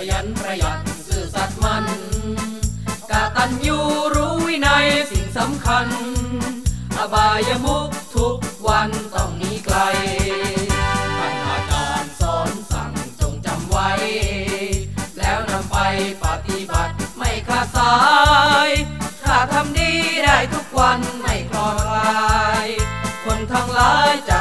บัติซื่อสัตย์มันกาตัญญูรู้วินัยสิ่งสำคัญ อบายมุขทุกวันต้องหนีไกลท่านอาจารย์สอนสั่งจงจำไว้ แล้วนำไปปฏิบัติไม่ขาดสาย ถ้าทำดีได้ทุกวันไม่คลอดลาย คนทั้งหลายจะ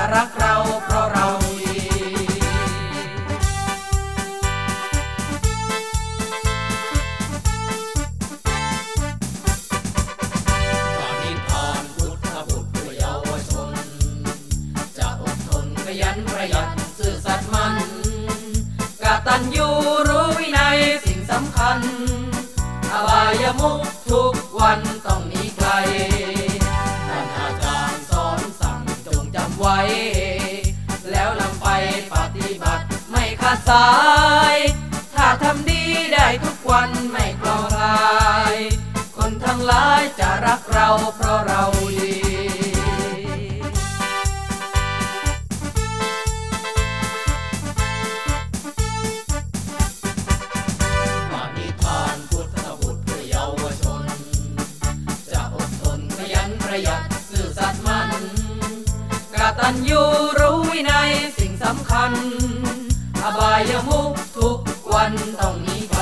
ประหยัดซื่อสัตย์มันกตัญญูรู้วินัยสิ่งสำคัญ อบายมุขทุกวันต้องหนีไกลท่านอาจารย์สอนสั่งจงจำไว้ แล้วนำไปปฏิบัติไม่ขาดสาย ถ้าทำดีได้ทุกวันไม่กลอลาย คนทั้งหลายจะรักเราเพราะเราดี ประหยัดซื่อสัตย์มันกตัญญูรู้วินัยสิ่งสำคัญ อบายมุขทุกวันต้องหนีไป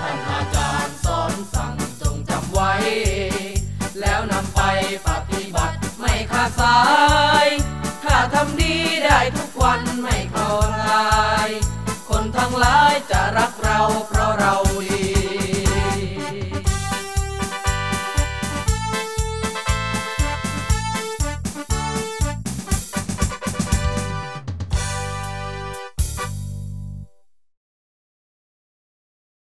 ท่านอาจารย์สอนสั่งจงจำไว้ แล้วนำไปปฏิบัติไม่ขาดสาย ถ้าทำดีได้ทุกวันไม่คลอลาย คนทั้งหลายจะรักเรา